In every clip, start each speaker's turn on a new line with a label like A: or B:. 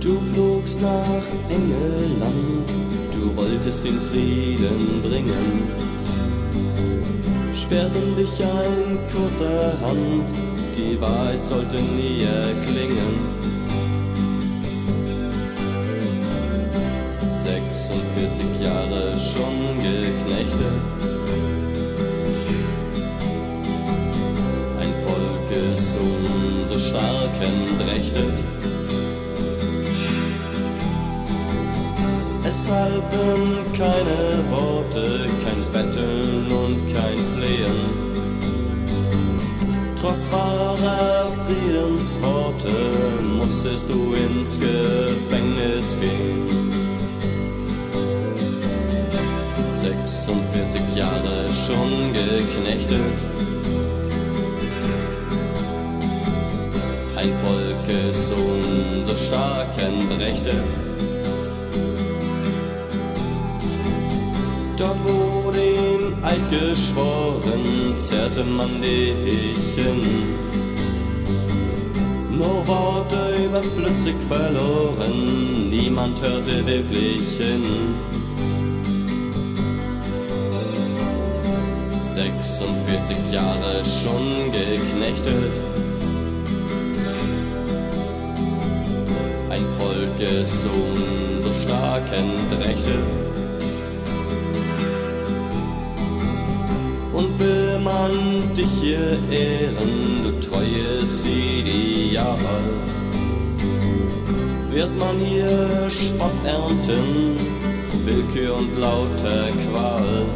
A: Du flogst nach Engeland, du wolltest den Frieden bringen. Sperrten dich ein kurzer Hand, die Wahrheit sollte nie erklingen. 46 Jahre schon geknechtet. Ein Volkessohn so stark entrechtet. Es halfen keine Worte, kein Betteln und Trotz wahrer Friedensworte musstest du ins Gefängnis gehen. 46 Jahre schon geknechtet. Ein Volkessohn so stark entrechtet. Dort wurde ihm Eid geschworen, zerrte man dich hin. Nur Worte überflüssig verloren, niemand hörte wirklich hin. 46 Jahre schon geknechtet. Ein Volkessohn so stark entrechtet. Und will man dich hier ehren, du treues Ideal. Wird man hier Spott ernten, Willkür und lauter Qual.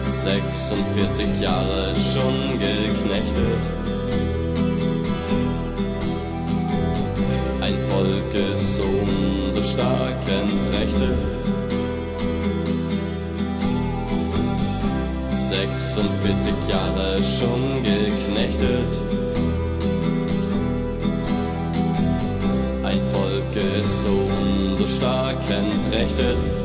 A: 46 Jahre schon geknechtet. Ein Volkessohn so stark entrechtet. 46 Jahre schon geknechtet. Ein Volkessohn so stark entrechtet.